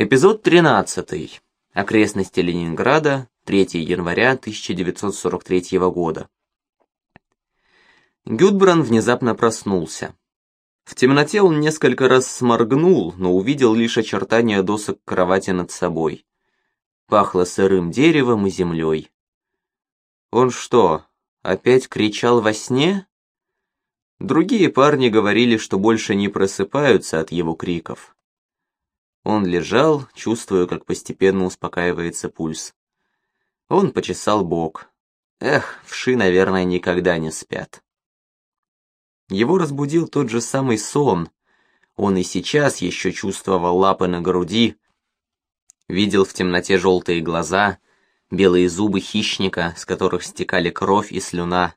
Эпизод 13. Окрестности Ленинграда, 3 января 1943 года. Гюдбран внезапно проснулся. В темноте он несколько раз сморгнул, но увидел лишь очертания досок кровати над собой. Пахло сырым деревом и землей. Он что, опять кричал во сне? Другие парни говорили, что больше не просыпаются от его криков. Он лежал, чувствуя, как постепенно успокаивается пульс. Он почесал бок. Эх, вши, наверное, никогда не спят. Его разбудил тот же самый сон. Он и сейчас еще чувствовал лапы на груди, видел в темноте желтые глаза, белые зубы хищника, с которых стекали кровь и слюна,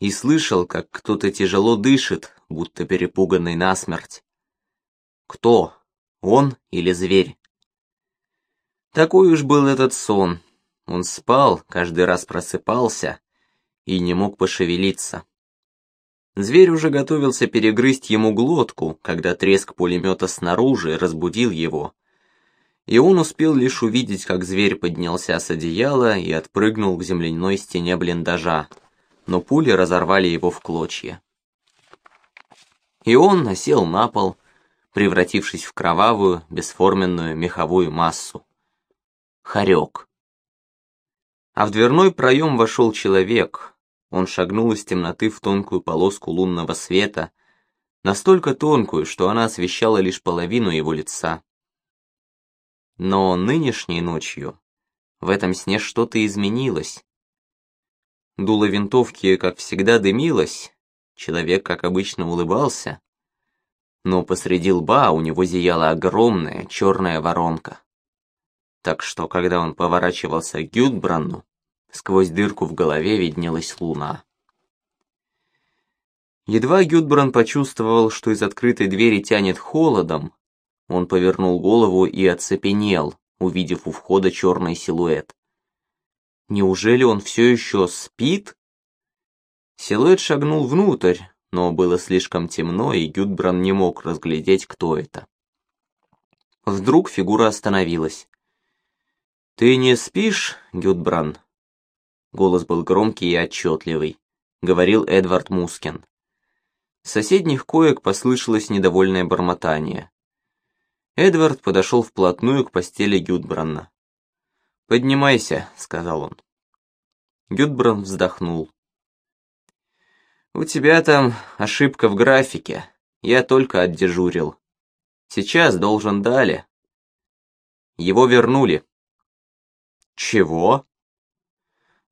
и слышал, как кто-то тяжело дышит, будто перепуганный насмерть. Кто? Он или зверь? Такой уж был этот сон. Он спал, каждый раз просыпался и не мог пошевелиться. Зверь уже готовился перегрызть ему глотку, когда треск пулемета снаружи разбудил его, и он успел лишь увидеть, как зверь поднялся с одеяла и отпрыгнул к земляной стене блиндажа, но пули разорвали его в клочья. И он насел на пол, превратившись в кровавую, бесформенную меховую массу. Хорек. А в дверной проем вошел человек. Он шагнул из темноты в тонкую полоску лунного света, настолько тонкую, что она освещала лишь половину его лица. Но нынешней ночью в этом сне что-то изменилось. Дуло винтовки, как всегда, дымилось, человек, как обычно, улыбался, но посреди лба у него зияла огромная черная воронка. Так что, когда он поворачивался к Гюдбранну, сквозь дырку в голове виднелась луна. Едва Гюдбран почувствовал, что из открытой двери тянет холодом, он повернул голову и оцепенел, увидев у входа черный силуэт. Неужели он все еще спит? Силуэт шагнул внутрь, но было слишком темно, и Гюдбран не мог разглядеть, кто это. Вдруг фигура остановилась. «Ты не спишь, Гюдбран?» Голос был громкий и отчетливый. Говорил Эдвард Мускин. С соседних коек послышалось недовольное бормотание. Эдвард подошел вплотную к постели Гюдбранна. «Поднимайся», — сказал он. Гюдбран вздохнул. «У тебя там ошибка в графике. Я только отдежурил. Сейчас должен Дали». Его вернули. «Чего?»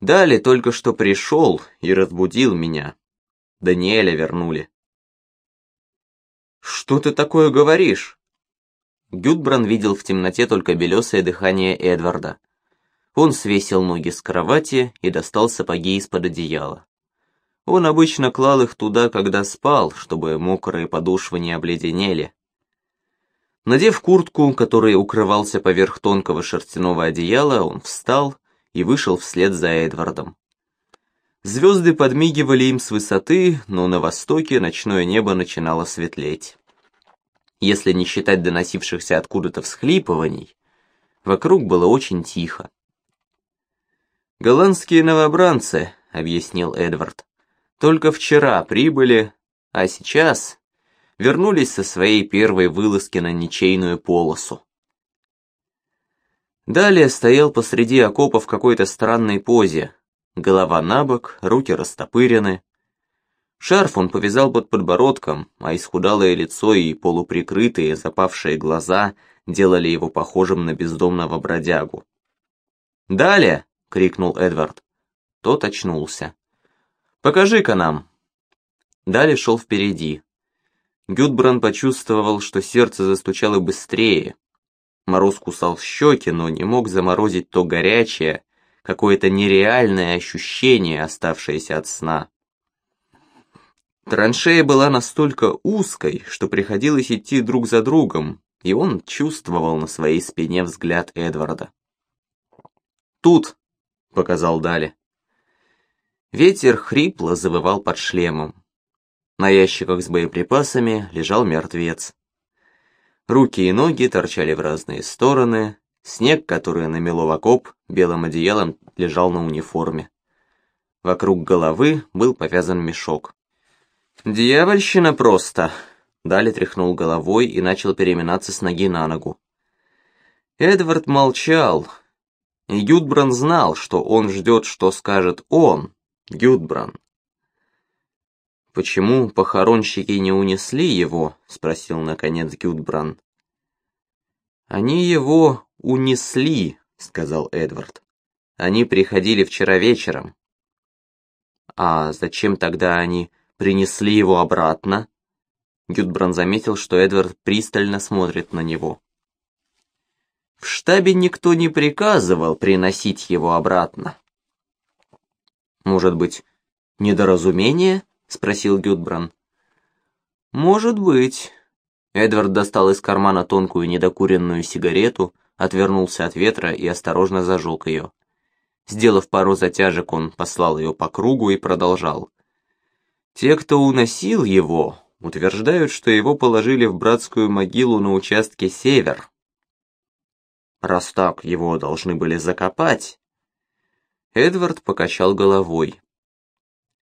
Дали только что пришел и разбудил меня. Даниэля вернули. «Что ты такое говоришь?» Гюдбран видел в темноте только белесое дыхание Эдварда. Он свесил ноги с кровати и достал сапоги из-под одеяла. Он обычно клал их туда, когда спал, чтобы мокрые подошвы не обледенели. Надев куртку, которой укрывался поверх тонкого шерстяного одеяла, он встал и вышел вслед за Эдвардом. Звезды подмигивали им с высоты, но на востоке ночное небо начинало светлеть если не считать доносившихся откуда-то всхлипываний, вокруг было очень тихо. «Голландские новобранцы», — объяснил Эдвард, — «только вчера прибыли, а сейчас вернулись со своей первой вылазки на ничейную полосу». Далее стоял посреди окопа в какой-то странной позе, голова на бок, руки растопырены, Шарф он повязал под подбородком, а исхудалое лицо и полуприкрытые, запавшие глаза делали его похожим на бездомного бродягу. «Далее!» — крикнул Эдвард. Тот очнулся. «Покажи-ка нам!» Дали шел впереди. Гюдбран почувствовал, что сердце застучало быстрее. Мороз кусал щеки, но не мог заморозить то горячее, какое-то нереальное ощущение, оставшееся от сна. Траншея была настолько узкой, что приходилось идти друг за другом, и он чувствовал на своей спине взгляд Эдварда. «Тут!» — показал Дали. Ветер хрипло завывал под шлемом. На ящиках с боеприпасами лежал мертвец. Руки и ноги торчали в разные стороны, снег, который намело в окоп, белым одеялом лежал на униформе. Вокруг головы был повязан мешок. «Дьявольщина просто!» Дали тряхнул головой и начал переминаться с ноги на ногу. Эдвард молчал, и знал, что он ждет, что скажет он, Гюдбран. «Почему похоронщики не унесли его?» — спросил наконец Гюдбран. «Они его унесли», — сказал Эдвард. «Они приходили вчера вечером». «А зачем тогда они принесли его обратно?» Гюдбран заметил, что Эдвард пристально смотрит на него. В штабе никто не приказывал приносить его обратно. «Может быть, недоразумение?» — спросил Гюдбран. «Может быть». Эдвард достал из кармана тонкую недокуренную сигарету, отвернулся от ветра и осторожно зажег ее. Сделав пару затяжек, он послал ее по кругу и продолжал. «Те, кто уносил его, утверждают, что его положили в братскую могилу на участке «Север». Раз так, его должны были закопать. Эдвард покачал головой.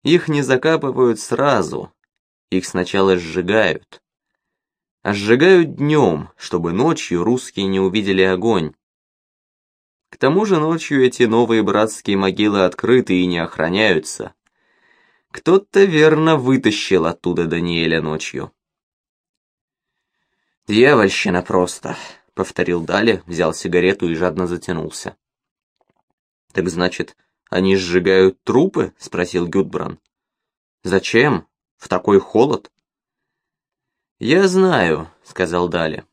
Их не закапывают сразу, их сначала сжигают. А сжигают днем, чтобы ночью русские не увидели огонь. К тому же ночью эти новые братские могилы открыты и не охраняются. Кто-то верно вытащил оттуда Даниэля ночью. «Дьявольщина просто», — повторил Дали, взял сигарету и жадно затянулся. «Так значит, они сжигают трупы?» — спросил Гюдбран. «Зачем? В такой холод?» «Я знаю», — сказал Дали.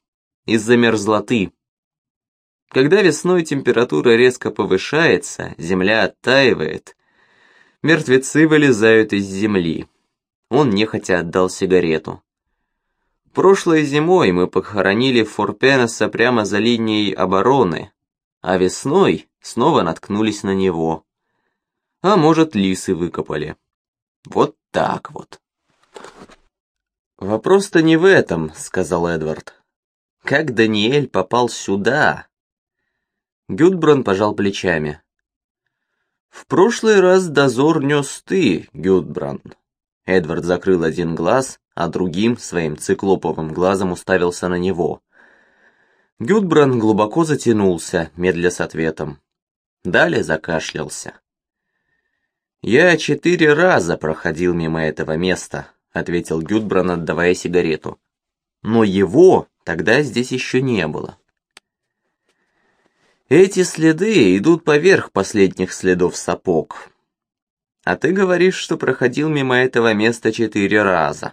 «Из-за мерзлоты. Когда весной температура резко повышается, земля оттаивает, мертвецы вылезают из земли». Он нехотя отдал сигарету. Прошлой зимой мы похоронили Форпенеса прямо за линией обороны, а весной снова наткнулись на него. А может, лисы выкопали. Вот так вот. «Вопрос-то не в этом», — сказал Эдвард. «Как Даниэль попал сюда?» Гюдбран пожал плечами. «В прошлый раз дозор нес ты, Гюдбран». Эдвард закрыл один глаз, а другим своим циклоповым глазом уставился на него. Гюдбран глубоко затянулся, медля с ответом. Далее закашлялся. «Я четыре раза проходил мимо этого места», — ответил Гюдбран, отдавая сигарету. «Но его тогда здесь еще не было». «Эти следы идут поверх последних следов сапог. А ты говоришь, что проходил мимо этого места четыре раза».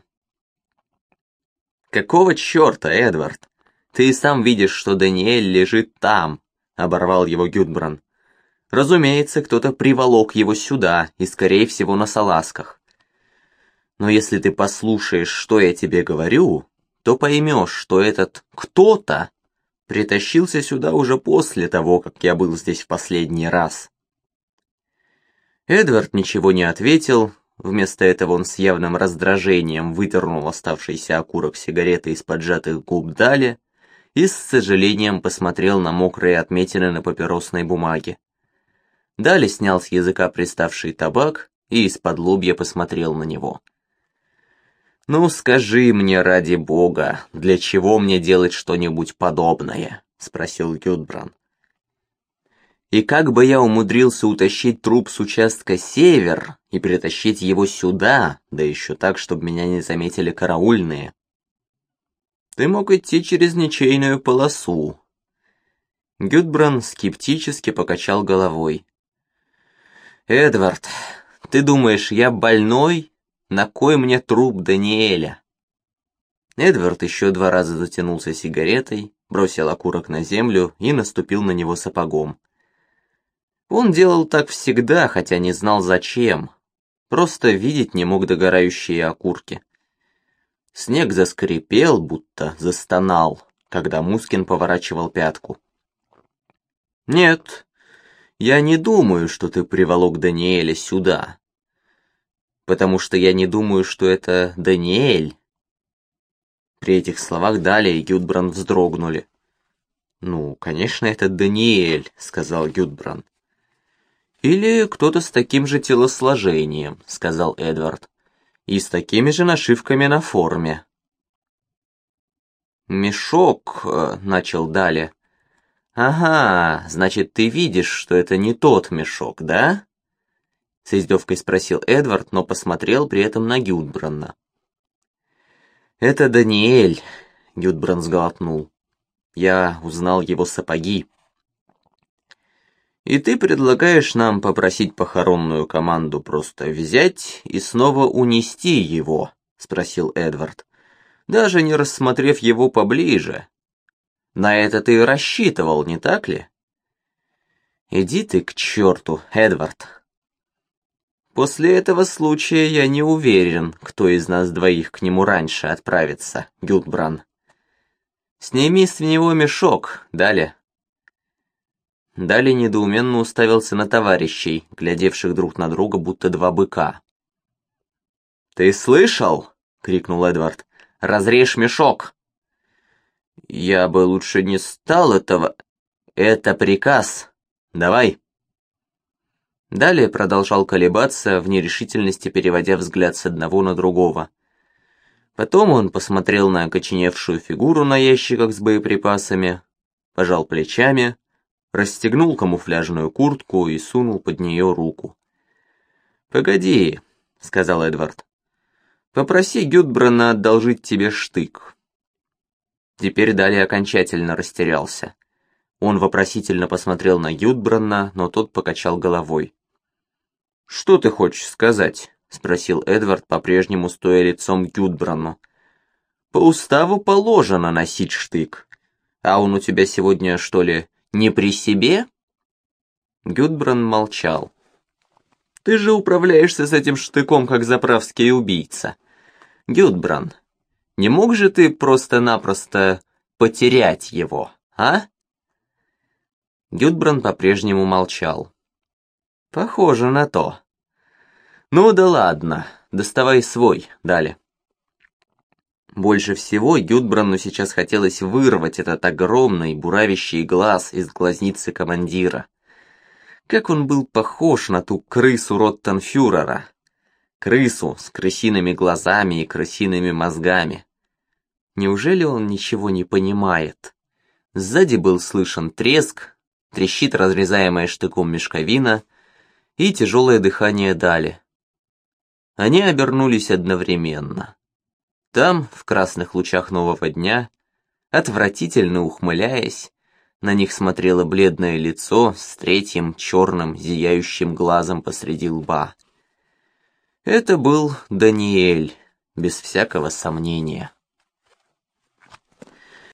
«Какого черта, Эдвард? Ты сам видишь, что Даниэль лежит там», — оборвал его Гюдбран. «Разумеется, кто-то приволок его сюда, и, скорее всего, на салазках. Но если ты послушаешь, что я тебе говорю, то поймешь, что этот кто-то притащился сюда уже после того, как я был здесь в последний раз». Эдвард ничего не ответил, Вместо этого он с явным раздражением вытернул оставшийся окурок сигареты из поджатых губ Дали и с сожалением посмотрел на мокрые отметины на папиросной бумаге. Дали снял с языка приставший табак и из-под лобья посмотрел на него. «Ну скажи мне, ради бога, для чего мне делать что-нибудь подобное?» — спросил Гюдбран. И как бы я умудрился утащить труп с участка «Север» и перетащить его сюда, да еще так, чтобы меня не заметили караульные? Ты мог идти через ничейную полосу. Гюдбран скептически покачал головой. «Эдвард, ты думаешь, я больной? На кой мне труп Даниэля?» Эдвард еще два раза затянулся сигаретой, бросил окурок на землю и наступил на него сапогом. Он делал так всегда, хотя не знал зачем. Просто видеть не мог догорающие окурки. Снег заскрипел, будто застонал, когда Мускин поворачивал пятку. «Нет, я не думаю, что ты приволок Даниэля сюда. Потому что я не думаю, что это Даниэль. При этих словах Даля и Гюдбран вздрогнули. «Ну, конечно, это Даниэль», — сказал Гюдбран. «Или кто-то с таким же телосложением», — сказал Эдвард. «И с такими же нашивками на форме». «Мешок», э, — начал Даля. «Ага, значит, ты видишь, что это не тот мешок, да?» С издевкой спросил Эдвард, но посмотрел при этом на Гюдбранна. «Это Даниэль», — Гюдбран сглотнул. «Я узнал его сапоги». «И ты предлагаешь нам попросить похоронную команду просто взять и снова унести его?» — спросил Эдвард. «Даже не рассмотрев его поближе. На это ты рассчитывал, не так ли?» «Иди ты к черту, Эдвард», После этого случая я не уверен, кто из нас двоих к нему раньше отправится, Гюдбран. Сними с него мешок, Далее. Далее недоуменно уставился на товарищей, глядевших друг на друга, будто два быка. «Ты слышал?» — крикнул Эдвард. «Разрежь мешок!» «Я бы лучше не стал этого...» «Это приказ. Давай!» Далее продолжал колебаться, в нерешительности переводя взгляд с одного на другого. Потом он посмотрел на окоченевшую фигуру на ящиках с боеприпасами, пожал плечами, расстегнул камуфляжную куртку и сунул под нее руку. «Погоди», — сказал Эдвард. «Попроси Гюдбрана одолжить тебе штык». Теперь Далее окончательно растерялся. Он вопросительно посмотрел на Гюдбранна, но тот покачал головой. «Что ты хочешь сказать?» — спросил Эдвард, по-прежнему стоя лицом к Гюдбрану. «По уставу положено носить штык. А он у тебя сегодня, что ли, не при себе?» Гюдбран молчал. «Ты же управляешься с этим штыком, как заправский убийца. Гюдбран, не мог же ты просто-напросто потерять его, а?» Гюдбран по-прежнему молчал. Похоже на то. Ну да ладно, доставай свой, дали. Больше всего Гюдбрану сейчас хотелось вырвать этот огромный буравящий глаз из глазницы командира. Как он был похож на ту крысу Роттенфюрера. Крысу с крысиными глазами и крысиными мозгами. Неужели он ничего не понимает? Сзади был слышен треск, трещит разрезаемая штыком мешковина — и тяжелое дыхание дали. Они обернулись одновременно. Там, в красных лучах нового дня, отвратительно ухмыляясь, на них смотрело бледное лицо с третьим черным зияющим глазом посреди лба. Это был Даниэль, без всякого сомнения.